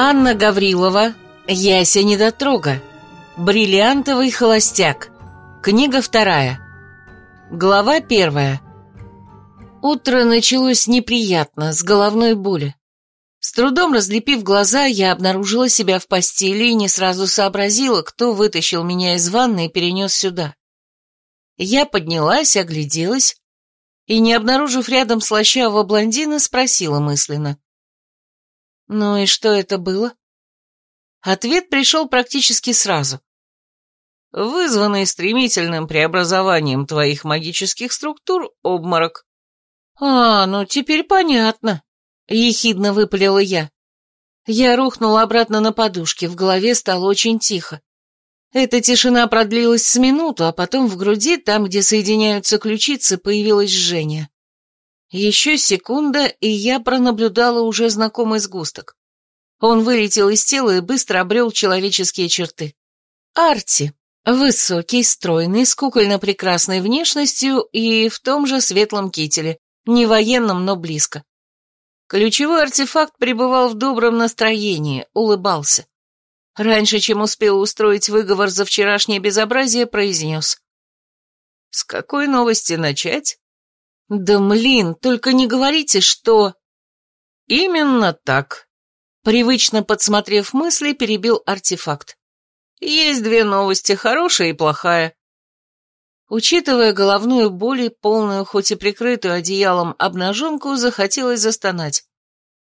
Анна Гаврилова, Яся Недотрога, Бриллиантовый холостяк, книга вторая, глава первая. Утро началось неприятно, с головной боли. С трудом разлепив глаза, я обнаружила себя в постели и не сразу сообразила, кто вытащил меня из ванны и перенес сюда. Я поднялась, огляделась и, не обнаружив рядом слащавого блондина, спросила мысленно. Ну и что это было? Ответ пришел практически сразу. Вызванный стремительным преобразованием твоих магических структур обморок. А, ну теперь понятно, ехидно выпалила я. Я рухнула обратно на подушке, в голове стало очень тихо. Эта тишина продлилась с минуту, а потом в груди, там, где соединяются ключицы, появилось жжение. Еще секунда, и я пронаблюдала уже знакомый сгусток. Он вылетел из тела и быстро обрел человеческие черты. Арти. Высокий, стройный, с кукольно-прекрасной внешностью и в том же светлом кителе, не военном, но близко. Ключевой артефакт пребывал в добром настроении, улыбался. Раньше, чем успел устроить выговор за вчерашнее безобразие, произнес. «С какой новости начать?» «Да млин, только не говорите, что...» «Именно так», — привычно подсмотрев мысли, перебил артефакт. «Есть две новости, хорошая и плохая». Учитывая головную боль и полную, хоть и прикрытую одеялом, обнаженку, захотелось застонать.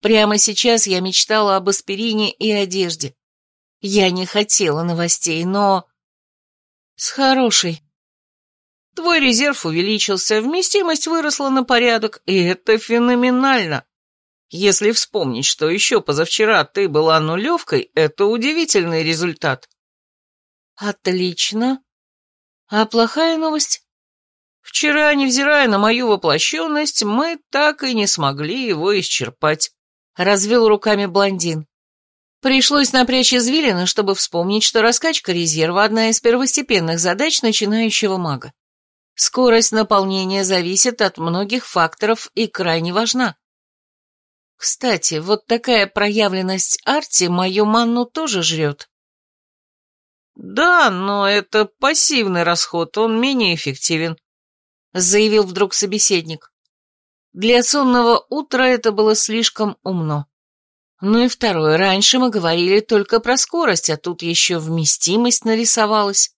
Прямо сейчас я мечтала об аспирине и одежде. Я не хотела новостей, но... С хорошей. Твой резерв увеличился, вместимость выросла на порядок, и это феноменально. Если вспомнить, что еще позавчера ты была нулевкой, это удивительный результат. Отлично. А плохая новость? Вчера, невзирая на мою воплощенность, мы так и не смогли его исчерпать. Развел руками блондин. Пришлось напрячь извилины, чтобы вспомнить, что раскачка резерва – одна из первостепенных задач начинающего мага. Скорость наполнения зависит от многих факторов и крайне важна. Кстати, вот такая проявленность Арти мою манну тоже жрет. Да, но это пассивный расход, он менее эффективен, заявил вдруг собеседник. Для сонного утра это было слишком умно. Ну и второе, раньше мы говорили только про скорость, а тут еще вместимость нарисовалась.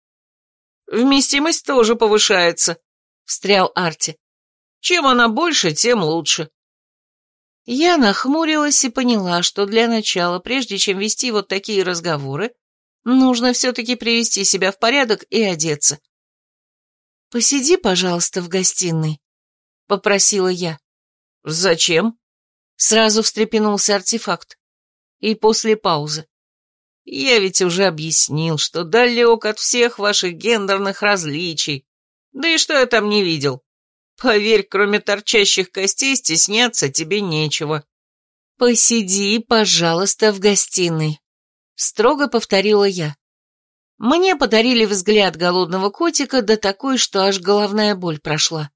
«Вместимость тоже повышается», — встрял Арти. «Чем она больше, тем лучше». Я нахмурилась и поняла, что для начала, прежде чем вести вот такие разговоры, нужно все-таки привести себя в порядок и одеться. «Посиди, пожалуйста, в гостиной», — попросила я. «Зачем?» Сразу встрепенулся артефакт. И после паузы. Я ведь уже объяснил, что далек от всех ваших гендерных различий. Да и что я там не видел? Поверь, кроме торчащих костей стесняться тебе нечего. Посиди, пожалуйста, в гостиной. Строго повторила я. Мне подарили взгляд голодного котика, да такой, что аж головная боль прошла.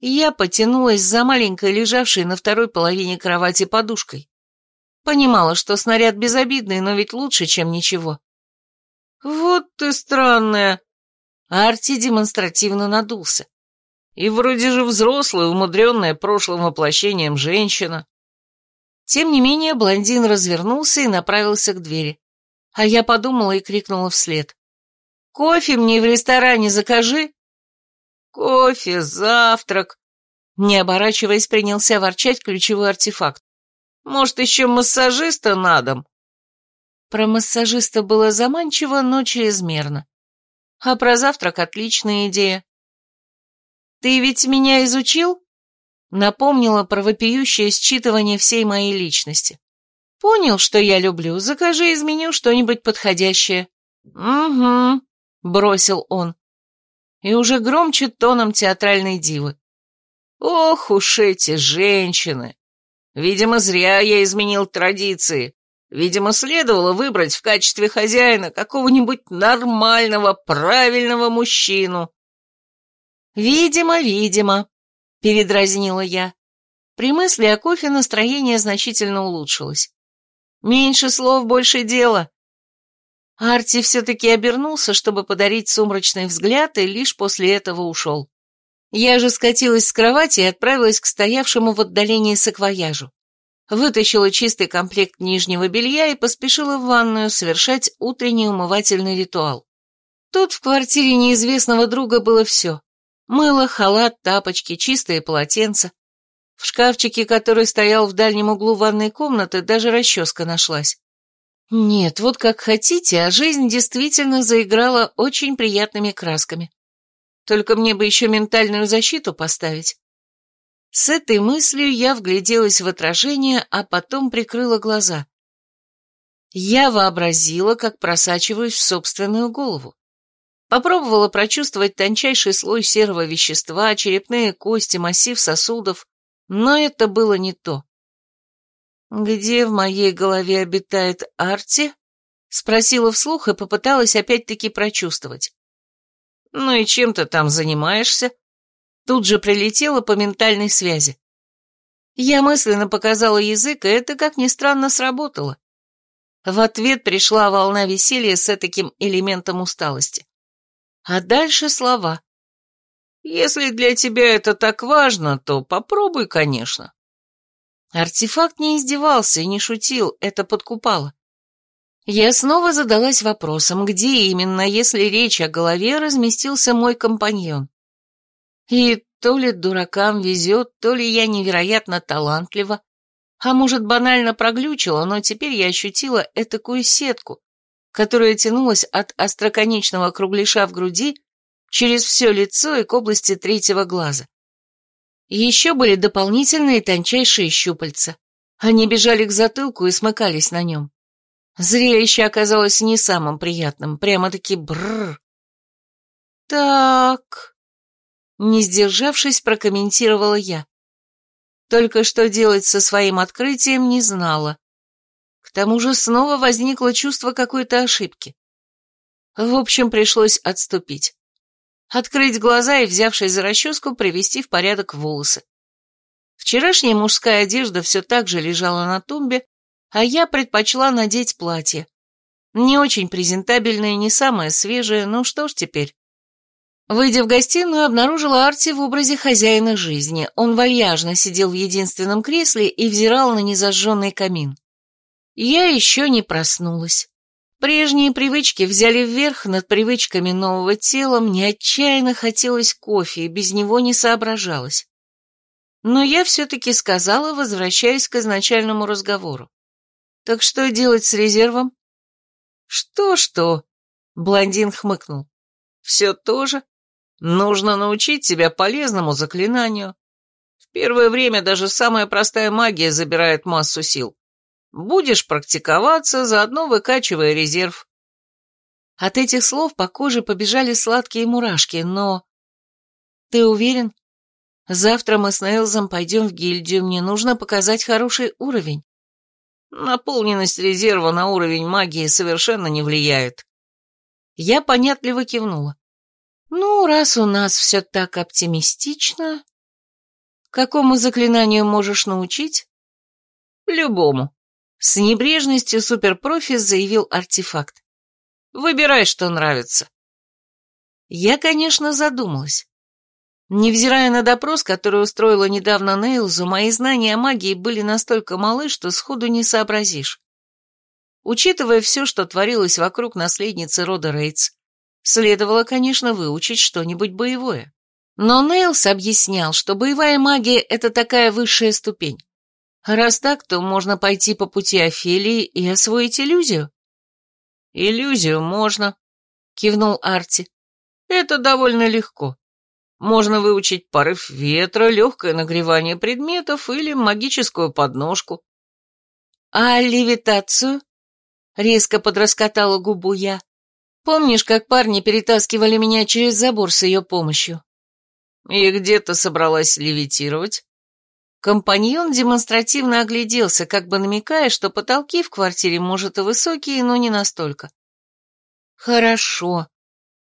Я потянулась за маленькой, лежавшей на второй половине кровати подушкой. Понимала, что снаряд безобидный, но ведь лучше, чем ничего. «Вот ты странная!» Арти демонстративно надулся. «И вроде же взрослая, умудренная прошлым воплощением женщина». Тем не менее, блондин развернулся и направился к двери. А я подумала и крикнула вслед. «Кофе мне в ресторане закажи!» «Кофе, завтрак!» Не оборачиваясь, принялся ворчать ключевой артефакт. Может, еще массажиста на дом?» Про массажиста было заманчиво, но чрезмерно. А про завтрак отличная идея. «Ты ведь меня изучил?» Напомнила про вопиющее считывание всей моей личности. «Понял, что я люблю, закажи из меню что-нибудь подходящее». «Угу», — бросил он. И уже громче тоном театральной дивы. «Ох уж эти женщины! Видимо, зря я изменил традиции. Видимо, следовало выбрать в качестве хозяина какого-нибудь нормального, правильного мужчину. «Видимо, видимо», — передразнила я. При мысли о кофе настроение значительно улучшилось. Меньше слов, больше дела. Арти все-таки обернулся, чтобы подарить сумрачный взгляд, и лишь после этого ушел. Я же скатилась с кровати и отправилась к стоявшему в отдалении саквояжу. Вытащила чистый комплект нижнего белья и поспешила в ванную совершать утренний умывательный ритуал. Тут в квартире неизвестного друга было все. Мыло, халат, тапочки, чистые полотенца. В шкафчике, который стоял в дальнем углу ванной комнаты, даже расческа нашлась. Нет, вот как хотите, а жизнь действительно заиграла очень приятными красками. Только мне бы еще ментальную защиту поставить. С этой мыслью я вгляделась в отражение, а потом прикрыла глаза. Я вообразила, как просачиваюсь в собственную голову. Попробовала прочувствовать тончайший слой серого вещества, черепные кости, массив сосудов, но это было не то. «Где в моей голове обитает Арти?» — спросила вслух и попыталась опять-таки прочувствовать. «Ну и чем ты там занимаешься?» Тут же прилетела по ментальной связи. Я мысленно показала язык, и это, как ни странно, сработало. В ответ пришла волна веселья с таким элементом усталости. А дальше слова. «Если для тебя это так важно, то попробуй, конечно». Артефакт не издевался и не шутил, это подкупало. Я снова задалась вопросом, где именно, если речь о голове, разместился мой компаньон. И то ли дуракам везет, то ли я невероятно талантлива, а может, банально проглючила, но теперь я ощутила этакую сетку, которая тянулась от остроконечного кругляша в груди через все лицо и к области третьего глаза. Еще были дополнительные тончайшие щупальца. Они бежали к затылку и смыкались на нем. Зрелище оказалось не самым приятным, прямо-таки бррр. «Так...» Не сдержавшись, прокомментировала я. Только что делать со своим открытием не знала. К тому же снова возникло чувство какой-то ошибки. В общем, пришлось отступить. Открыть глаза и, взявшись за расческу, привести в порядок волосы. Вчерашняя мужская одежда все так же лежала на тумбе, а я предпочла надеть платье. Не очень презентабельное, не самое свежее, ну что ж теперь. Выйдя в гостиную, обнаружила Арти в образе хозяина жизни. Он вальяжно сидел в единственном кресле и взирал на незажженный камин. Я еще не проснулась. Прежние привычки взяли вверх над привычками нового тела, мне отчаянно хотелось кофе, и без него не соображалось. Но я все-таки сказала, возвращаясь к изначальному разговору. Так что делать с резервом? Что-что? Блондин хмыкнул. Все то же. Нужно научить тебя полезному заклинанию. В первое время даже самая простая магия забирает массу сил. Будешь практиковаться, заодно выкачивая резерв. От этих слов по коже побежали сладкие мурашки, но... Ты уверен? Завтра мы с Нейлзом пойдем в гильдию, мне нужно показать хороший уровень. Наполненность резерва на уровень магии совершенно не влияет. Я понятливо кивнула. Ну, раз у нас все так оптимистично... Какому заклинанию можешь научить? Любому. С небрежностью суперпрофи заявил артефакт. Выбирай, что нравится. Я, конечно, задумалась. Невзирая на допрос, который устроила недавно Нейлзу, мои знания о магии были настолько малы, что сходу не сообразишь. Учитывая все, что творилось вокруг наследницы рода Рейтс, следовало, конечно, выучить что-нибудь боевое. Но Нейлс объяснял, что боевая магия — это такая высшая ступень. Раз так, то можно пойти по пути Офелии и освоить иллюзию. «Иллюзию можно», — кивнул Арти. «Это довольно легко. Можно выучить порыв ветра, легкое нагревание предметов или магическую подножку. А левитацию? Резко подраскатала губу я. Помнишь, как парни перетаскивали меня через забор с ее помощью? И где ты собралась левитировать? Компаньон демонстративно огляделся, как бы намекая, что потолки в квартире, может, и высокие, но не настолько. Хорошо.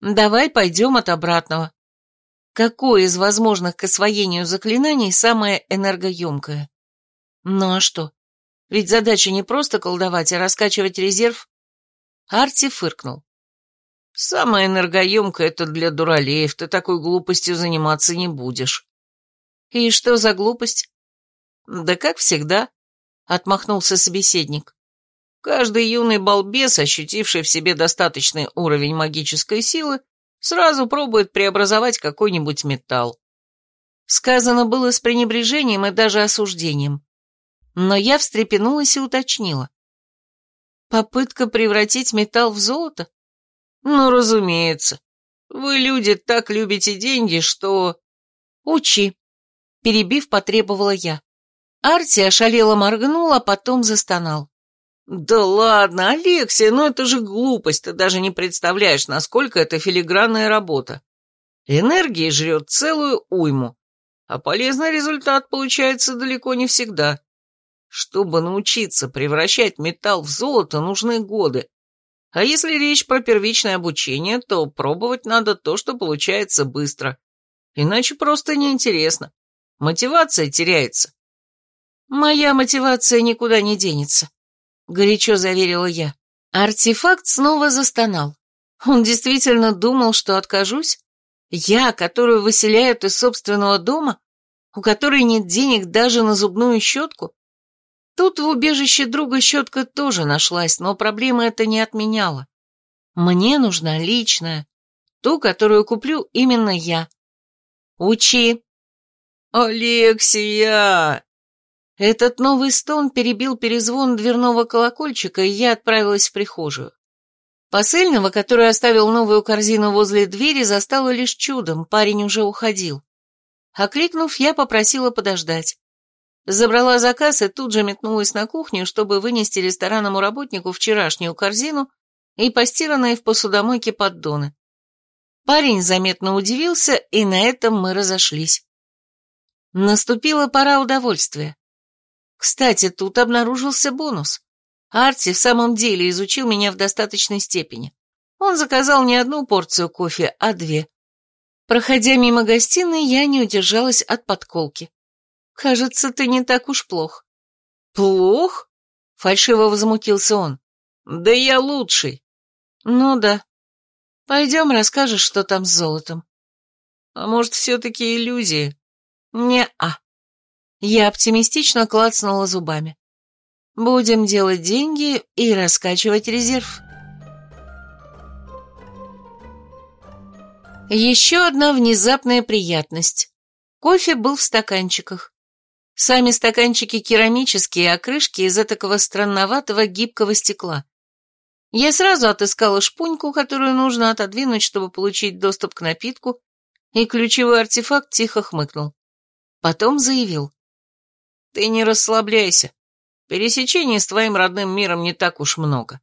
Давай пойдем от обратного. Какое из возможных к освоению заклинаний самое энергоемкое? Ну а что? Ведь задача не просто колдовать, а раскачивать резерв. Арти фыркнул. Самое энергоемкое это для дуралеев, ты такой глупостью заниматься не будешь. И что за глупость? Да как всегда, отмахнулся собеседник. Каждый юный балбес, ощутивший в себе достаточный уровень магической силы, сразу пробует преобразовать какой-нибудь металл. Сказано было с пренебрежением и даже осуждением. Но я встрепенулась и уточнила. Попытка превратить металл в золото? Ну, разумеется. Вы, люди, так любите деньги, что... Учи. Перебив, потребовала я. Арти ошалело моргнул, а потом застонал. «Да ладно, Алексия, ну это же глупость, ты даже не представляешь, насколько это филигранная работа. Энергии жрет целую уйму, а полезный результат получается далеко не всегда. Чтобы научиться превращать металл в золото, нужны годы. А если речь про первичное обучение, то пробовать надо то, что получается быстро. Иначе просто неинтересно. Мотивация теряется. Моя мотивация никуда не денется горячо заверила я. Артефакт снова застонал. Он действительно думал, что откажусь? Я, которую выселяют из собственного дома, у которой нет денег даже на зубную щетку? Тут в убежище друга щетка тоже нашлась, но проблема это не отменяла. Мне нужна личная, ту, которую куплю именно я. Учи. Алексия! Этот новый стон перебил перезвон дверного колокольчика, и я отправилась в прихожую. Посыльного, который оставил новую корзину возле двери, застало лишь чудом, парень уже уходил. Окликнув, я попросила подождать. Забрала заказ и тут же метнулась на кухню, чтобы вынести ресторанному работнику вчерашнюю корзину и постиранные в посудомойке поддоны. Парень заметно удивился, и на этом мы разошлись. Наступила пора удовольствия. Кстати, тут обнаружился бонус. Арти в самом деле изучил меня в достаточной степени. Он заказал не одну порцию кофе, а две. Проходя мимо гостиной, я не удержалась от подколки. «Кажется, ты не так уж плох». «Плох?» — фальшиво возмутился он. «Да я лучший». «Ну да. Пойдем, расскажешь, что там с золотом». «А может, все-таки иллюзии?» «Не-а». Я оптимистично клацнула зубами. Будем делать деньги и раскачивать резерв. Еще одна внезапная приятность. Кофе был в стаканчиках. Сами стаканчики керамические, а крышки из такого странноватого гибкого стекла. Я сразу отыскала шпуньку, которую нужно отодвинуть, чтобы получить доступ к напитку, и ключевой артефакт тихо хмыкнул. Потом заявил. Ты не расслабляйся. Пересечений с твоим родным миром не так уж много.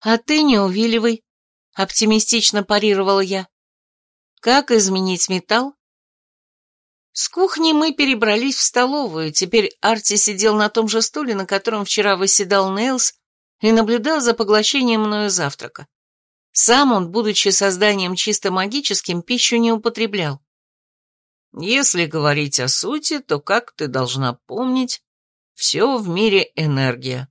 А ты не увиливай, оптимистично парировала я. Как изменить металл? С кухни мы перебрались в столовую, теперь Арти сидел на том же стуле, на котором вчера выседал Нейлс, и наблюдал за поглощением мною завтрака. Сам он, будучи созданием чисто магическим, пищу не употреблял. Если говорить о сути, то, как ты должна помнить, все в мире энергия.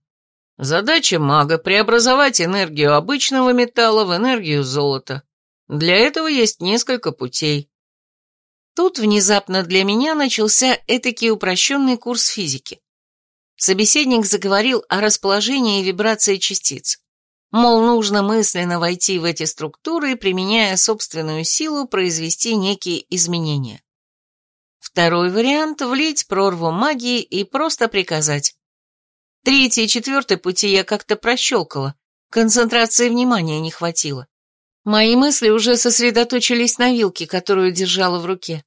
Задача мага — преобразовать энергию обычного металла в энергию золота. Для этого есть несколько путей. Тут внезапно для меня начался этакий упрощенный курс физики. Собеседник заговорил о расположении и вибрации частиц. Мол, нужно мысленно войти в эти структуры применяя собственную силу, произвести некие изменения. Второй вариант – влить прорву магии и просто приказать. Третий и четвертый пути я как-то прощелкала, концентрации внимания не хватило. Мои мысли уже сосредоточились на вилке, которую держала в руке.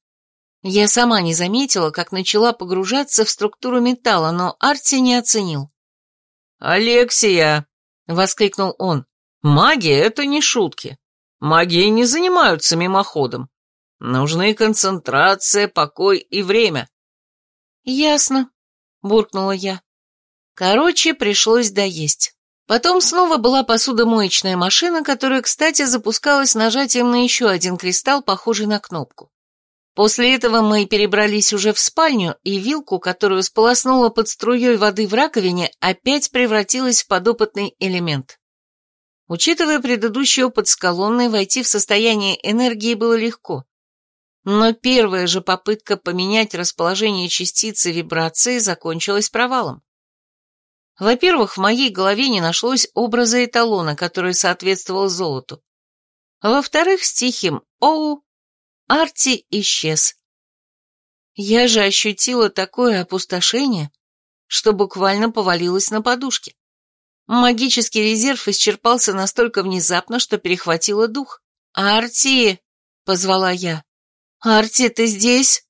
Я сама не заметила, как начала погружаться в структуру металла, но Арти не оценил. «Алексия!» — воскликнул он. «Магия — это не шутки. Магией не занимаются мимоходом. Нужны концентрация, покой и время. Ясно, буркнула я. Короче, пришлось доесть. Потом снова была посудомоечная машина, которая, кстати, запускалась нажатием на еще один кристалл, похожий на кнопку. После этого мы перебрались уже в спальню, и вилку, которую сполоснула под струей воды в раковине, опять превратилась в подопытный элемент. Учитывая предыдущий опыт с колонной, войти в состояние энергии было легко. Но первая же попытка поменять расположение частицы вибрации закончилась провалом. Во-первых, в моей голове не нашлось образа эталона, который соответствовал золоту. Во-вторых, с тихим «Оу» Арти исчез. Я же ощутила такое опустошение, что буквально повалилась на подушке. Магический резерв исчерпался настолько внезапно, что перехватило дух. «Арти!» — позвала я. «Арти, ты здесь?»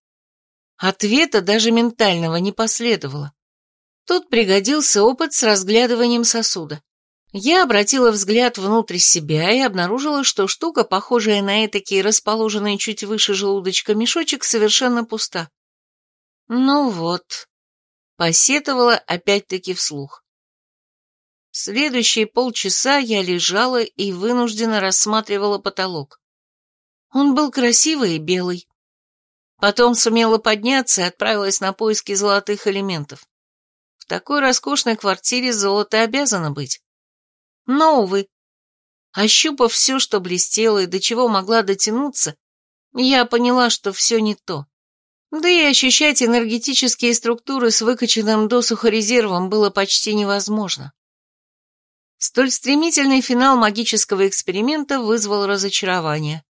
Ответа даже ментального не последовало. Тут пригодился опыт с разглядыванием сосуда. Я обратила взгляд внутрь себя и обнаружила, что штука, похожая на этакий расположенный чуть выше желудочка мешочек, совершенно пуста. Ну вот, посетовала опять-таки вслух. Следующие полчаса я лежала и вынужденно рассматривала потолок. Он был красивый и белый. Потом сумела подняться и отправилась на поиски золотых элементов. В такой роскошной квартире золото обязано быть. Но, увы, ощупав все, что блестело и до чего могла дотянуться, я поняла, что все не то. Да и ощущать энергетические структуры с выкачанным досуха резервом было почти невозможно. Столь стремительный финал магического эксперимента вызвал разочарование.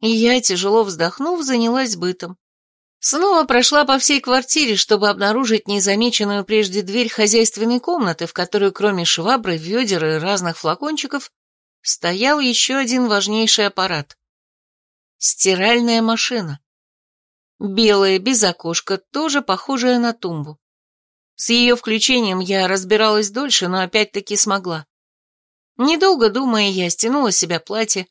И я, тяжело вздохнув, занялась бытом. Снова прошла по всей квартире, чтобы обнаружить незамеченную прежде дверь хозяйственной комнаты, в которой кроме швабры, ведер и разных флакончиков стоял еще один важнейший аппарат. Стиральная машина. Белая, без окошка, тоже похожая на тумбу. С ее включением я разбиралась дольше, но опять-таки смогла. Недолго думая, я стянула себя платье,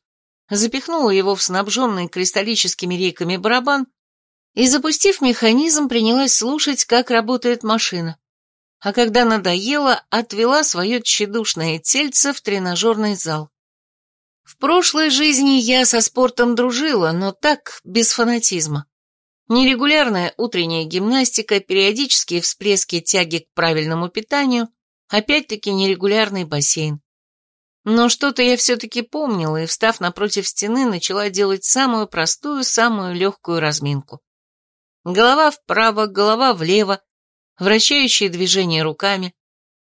запихнула его в снабженный кристаллическими рейками барабан и, запустив механизм, принялась слушать, как работает машина. А когда надоело, отвела свое тщедушное тельце в тренажерный зал. В прошлой жизни я со спортом дружила, но так, без фанатизма. Нерегулярная утренняя гимнастика, периодические всплески тяги к правильному питанию, опять-таки нерегулярный бассейн. Но что-то я все-таки помнила и, встав напротив стены, начала делать самую простую, самую легкую разминку. Голова вправо, голова влево, вращающие движения руками.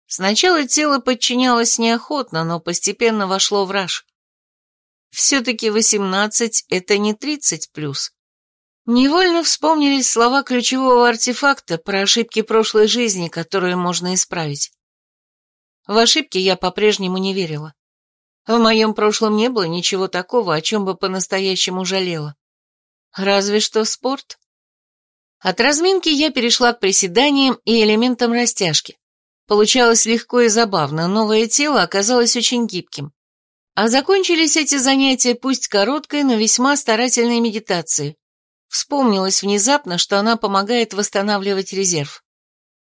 Сначала тело подчинялось неохотно, но постепенно вошло в раж. Все-таки восемнадцать — это не тридцать плюс. Невольно вспомнились слова ключевого артефакта про ошибки прошлой жизни, которые можно исправить. В ошибки я по-прежнему не верила. В моем прошлом не было ничего такого, о чем бы по-настоящему жалела. Разве что спорт. От разминки я перешла к приседаниям и элементам растяжки. Получалось легко и забавно, новое тело оказалось очень гибким. А закончились эти занятия пусть короткой, но весьма старательной медитацией. Вспомнилось внезапно, что она помогает восстанавливать резерв.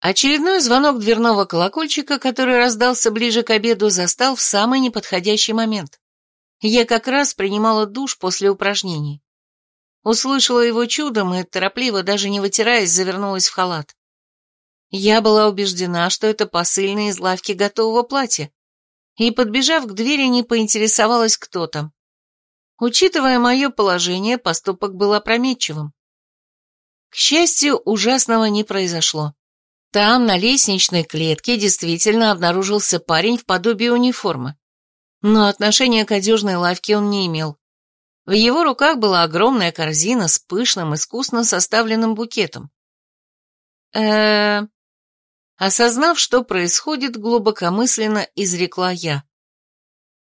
Очередной звонок дверного колокольчика, который раздался ближе к обеду, застал в самый неподходящий момент. Я как раз принимала душ после упражнений. Услышала его чудом и, торопливо, даже не вытираясь, завернулась в халат. Я была убеждена, что это посыльный из лавки готового платья, и, подбежав к двери, не поинтересовалась, кто там. Учитывая мое положение, поступок был опрометчивым. К счастью, ужасного не произошло. Там, на лестничной клетке, действительно обнаружился парень в подобии униформы. Но отношения к одежной лавке он не имел. В его руках была огромная корзина с пышным, искусно составленным букетом. э Осознав, что происходит, глубокомысленно изрекла я.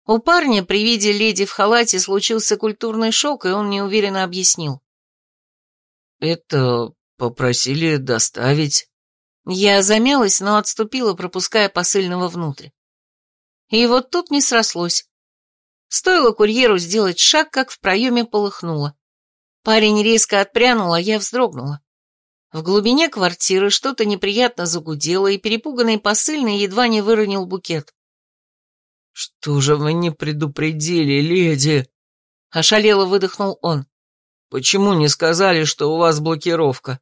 У парня при виде леди в халате случился культурный шок, и он неуверенно объяснил. «Это попросили доставить». Я замялась, но отступила, пропуская посыльного внутрь. И вот тут не срослось. Стоило курьеру сделать шаг, как в проеме полыхнуло. Парень резко отпрянул, а я вздрогнула. В глубине квартиры что-то неприятно загудело, и перепуганный посыльный едва не выронил букет. «Что же вы не предупредили, леди?» — ошалело выдохнул он. Почему не сказали, что у вас блокировка?»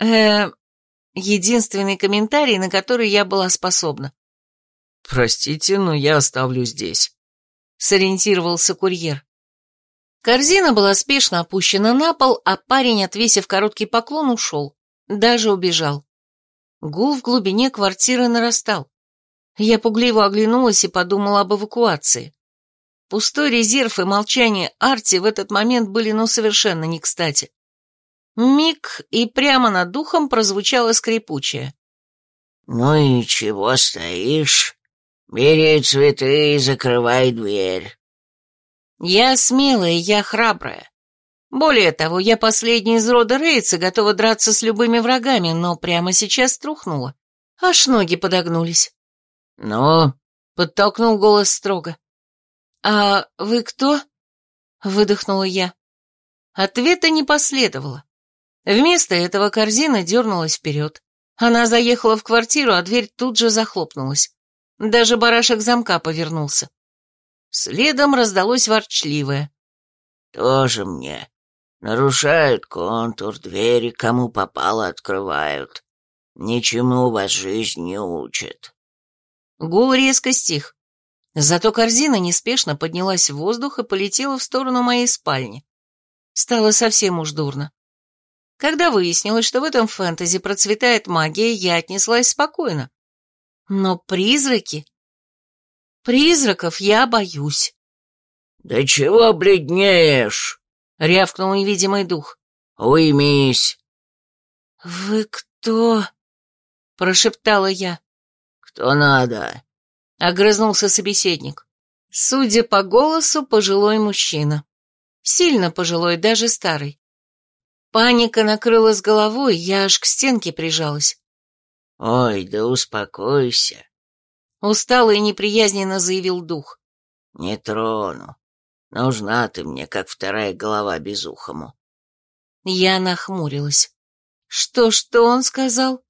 э единственный комментарий, на который я была способна. «Простите, но я оставлю здесь», — сориентировался курьер. Корзина была спешно опущена на пол, а парень, отвесив короткий поклон, ушел. Даже убежал. Гул в глубине квартиры нарастал. Я пугливо оглянулась и подумала об эвакуации. Пустой резерв и молчание Арти в этот момент были ну совершенно не кстати. Миг, и прямо над духом прозвучало скрипучее. «Ну и чего стоишь? Бери цветы и закрывай дверь». Я смелая, я храбрая. Более того, я последний из рода Рейца, готова драться с любыми врагами, но прямо сейчас струхнула. Аж ноги подогнулись. «Ну?» — подтолкнул голос строго. «А вы кто?» — выдохнула я. Ответа не последовало. Вместо этого корзина дернулась вперед. Она заехала в квартиру, а дверь тут же захлопнулась. Даже барашек замка повернулся. Следом раздалось ворчливое. «Тоже мне. Нарушают контур, двери кому попало открывают. Ничему вас жизнь не учит». Гул резко стих. Зато корзина неспешно поднялась в воздух и полетела в сторону моей спальни. Стало совсем уж дурно. Когда выяснилось, что в этом фэнтези процветает магия, я отнеслась спокойно. Но призраки... Призраков я боюсь. «Да чего бледнеешь?» — рявкнул невидимый дух. «Уймись!» «Вы кто?» — прошептала я. «Кто надо?» — огрызнулся собеседник. Судя по голосу, пожилой мужчина. Сильно пожилой, даже старый. Паника накрыла с головой, я аж к стенке прижалась. «Ой, да успокойся», — устало и неприязненно заявил дух. «Не трону. Нужна ты мне, как вторая голова безухому». Я нахмурилась. «Что, что он сказал?»